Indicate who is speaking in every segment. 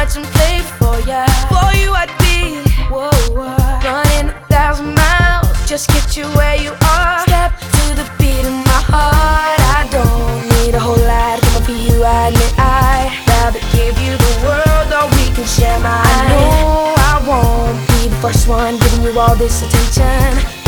Speaker 1: much and play for ya. For you, I'd be whoa, whoa. running a thousand miles. Just get you where you are. Step to the beat of my heart. I don't need a whole lot. Come for you, I admit I'd rather give you the world, or we can share mine. I know I won't be the first one giving you all this attention.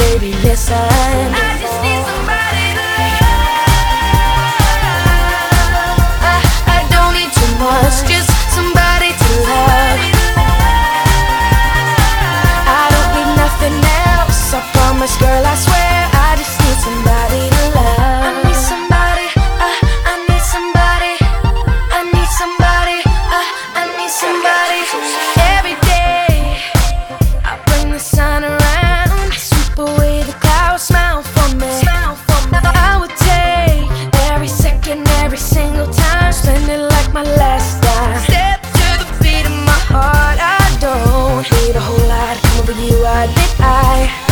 Speaker 1: the
Speaker 2: whole lot. Come over you, I did
Speaker 1: I.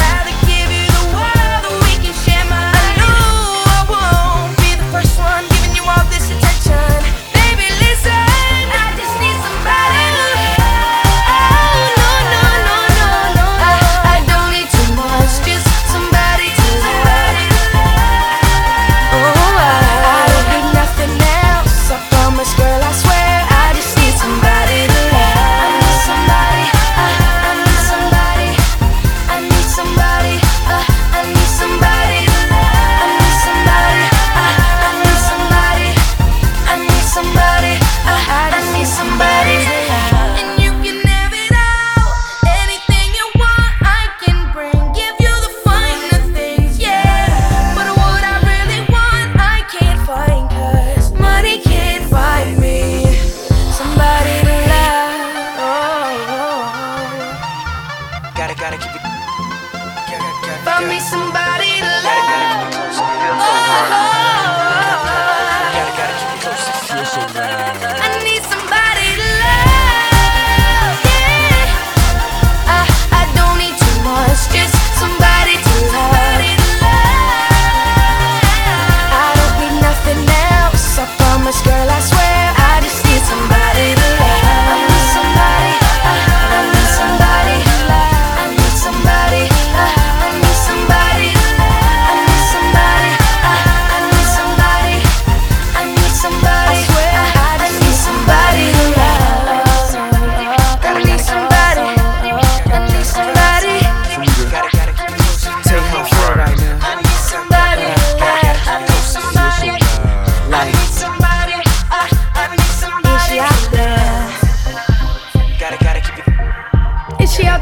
Speaker 2: so
Speaker 1: right.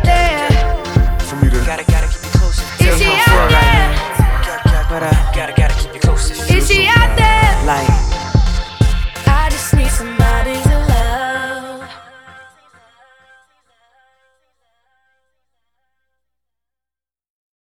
Speaker 2: up.